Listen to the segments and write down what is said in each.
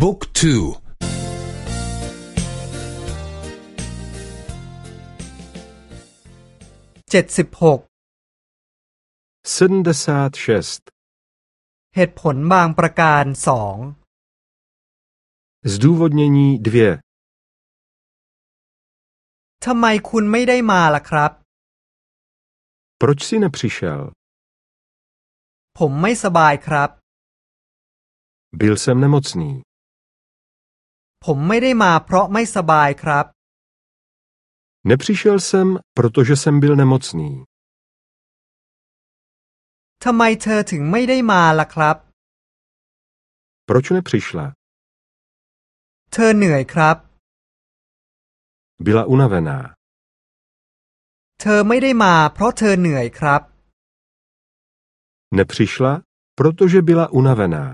บุ๊กทูเจ็ดสิบหก 76. เหตุผลบางประการสอง Zdůvodnění 2. ทำไมคุณไม่ได้มาล่ะครับ Proč jsi nepřišel? ผมไม่สบายครับ Byl jsem nemocný. ผมไม่ได้มาเพราะไม่สบายครับ Nepřišel jsem, protože jsem byl nemocný. ทำไมเธอถึงไม่ได้มาล่ะครับ Proč nepřišla? เธอเหนื่อยครับ Byla unavená. เธอไม่ได้มาเพราะเธอเหนื่อยครับ Nepřišla, protože byla unavená.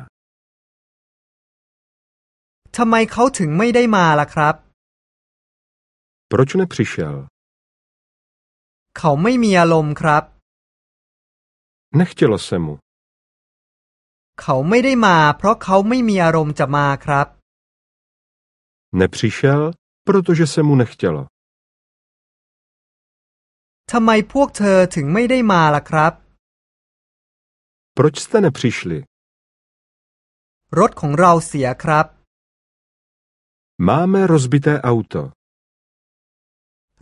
ทำไมเขาถึงไม่ได้มาล่ะครับ Proč nepřišel? เขาไม่มีอารมณ์ครับ Nechtělo se mu. เขาไม่ได้มา เพราะเขาไม่มีอารมณ์จะมาครับ Nepřišel, protože se mu nechtělo. ทำไมพวกเธอถึงไม่ได้มาล่ะครับ Proč jste nepřišli? รถของเราเสียครับ Máme rozbité auto.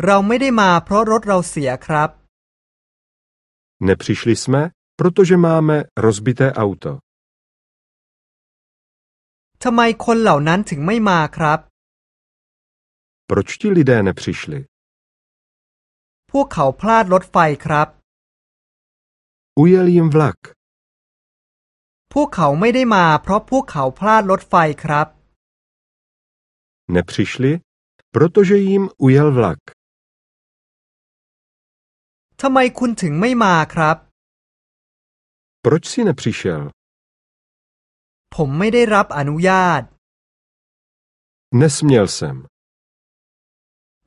เราไม่ได้มาเพราะรถเราเสียครับ Nepřišli jsme, protože máme rozbité auto. ทำไมคนเหล่านั้นถึงไม่มาครับ Proč ti lidé nepřišli? พวกเขาพลาดรถไฟครับ Ujel jim vlak. พวกเขาไม่ได้มาเพราะพวกเขาพลาดรถไฟครับ Nepřišli, protože jim ujel vlak. ทำไมคุณถึงไม่มาครับ Proč jsi nepřišel? ผมไม่ได้รับอนุญาต Nesměl jsem.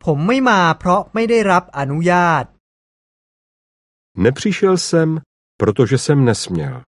ผมไม่มาเพราะไม่ได้รับอนุญาต Nepřišel jsem, protože jsem nesměl.